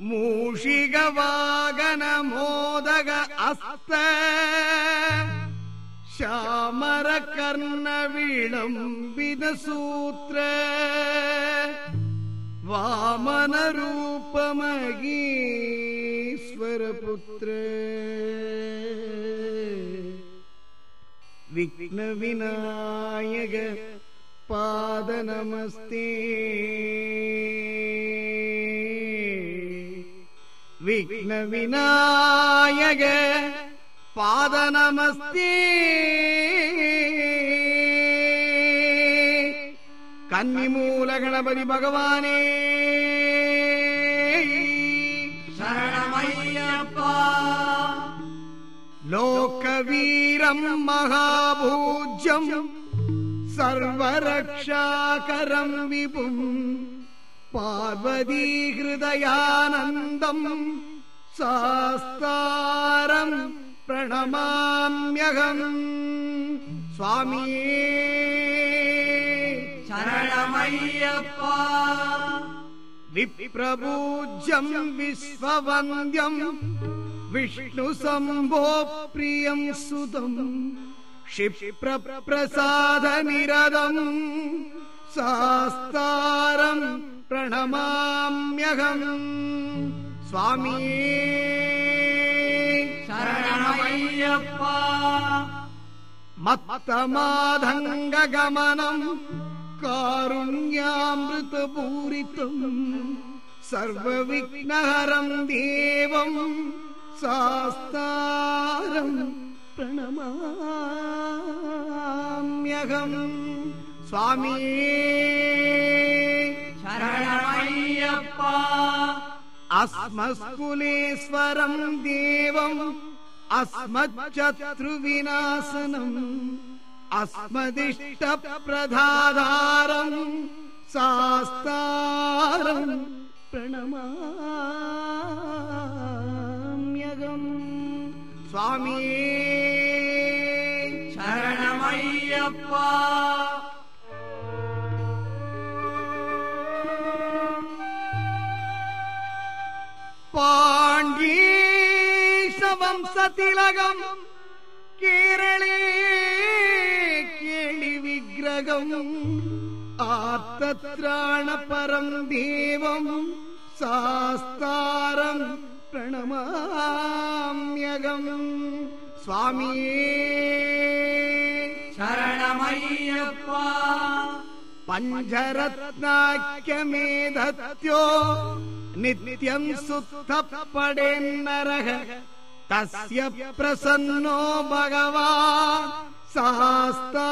ಮೂಷಿಗ ವಾಗನ ಮೋದಗ ಅಸ್ತ ಶಾಮರ ಕರ್ಣ ವಿಳಂಬಿದ ಸೂತ್ರ ವಾಮನ ರೂಪ ಮಗೀಶ್ವರ ಪುತ್ರ ವಿಘ್ನ ವಿನಾಯಕ ಪಾದ ನಮಸ್ತೆ விக்ன விநாயக பாத நமஸ்தி கன்னிமூல கணபதி பகவானே. சரணமையப்பா லோக வீரம் மகாபூஜ்யம். சர்வரக்ஷாகரம் விபும். பார்வதி ஹிருதயானந்தம். सास्तारम् प्रणमाम्यहम्। स्वामी। शरणमय्यप्पा विप्रपूज्यम् विश्ववन्द्यम् विष्णुसम्भो प्रियम् सुतम्। क्षिप्रप्रसादनिरदम्। सास्तारम् प्रणमाम्यहम्। சுவாமி. சரணமையப்பா மத்த மாதங்க கமனம் காருண்யாமிருத பூரித்தும் சர்வ விக்னஹரம் தேவம் சாஸ்தாரம் பிரணமாம்யகம். சுவாமி. சரணமையப்பா असम देवम् अस्मच्चत्रुविनाशनम् अस्मदिष्टप्रधाधारम् सास्तारम् प्रणमाम्यगम् स्वामी பாண்டீசவம் சதிலகம் கேரளே கேளி விக்கிரகம். ஆத்திராண பரம் தேவம் சாஸ்தாரம் பிரணமாம்யகம். சுவாமியே पञ्चरत्नाख्यमेधत्यो नित्यं सुत्थ पडेन्नरः तस्य प्रसन्नो भगवान् सहस्ता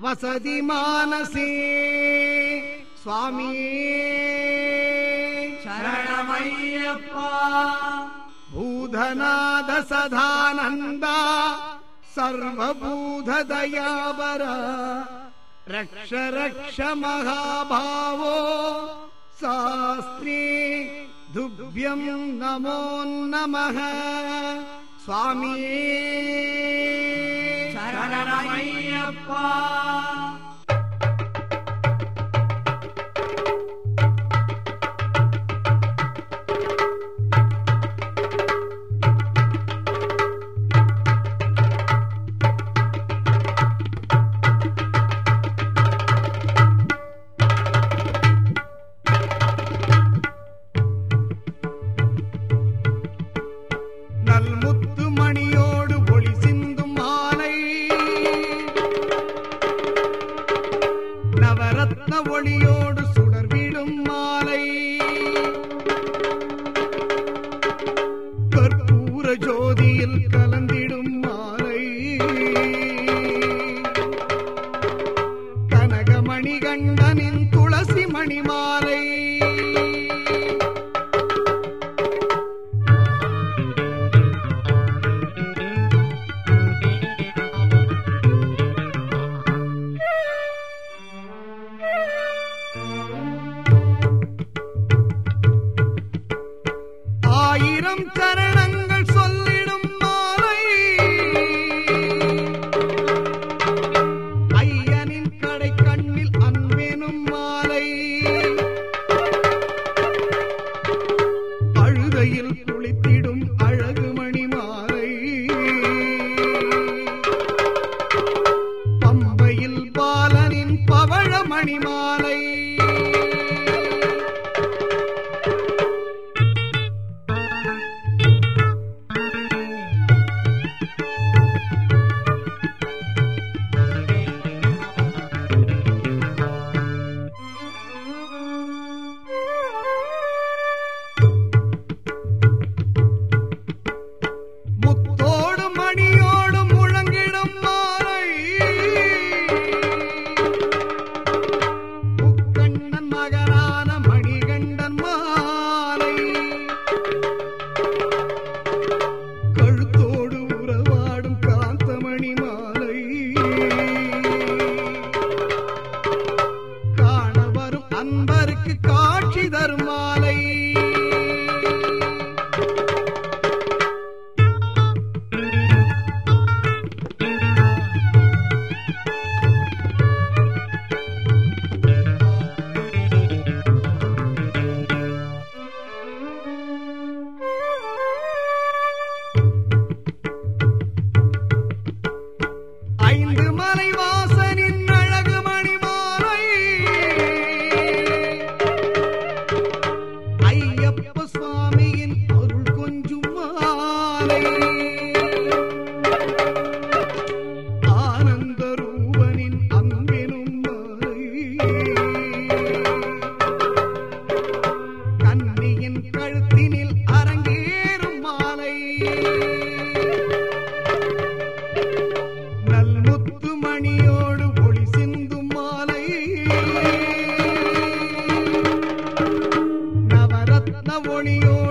वसति मानसे। स्वामी शरणमय्यप्पा। भूधनाद सदानन्दा सर्वभूधदयावर। रक्ष रक्ष महाभावो शास्त्री दुभ्यम् नमो नमः। स्वामी। शरय्यप्पा சிவனை காட்சி தருமாலை. ரத்ன ஒளியோடு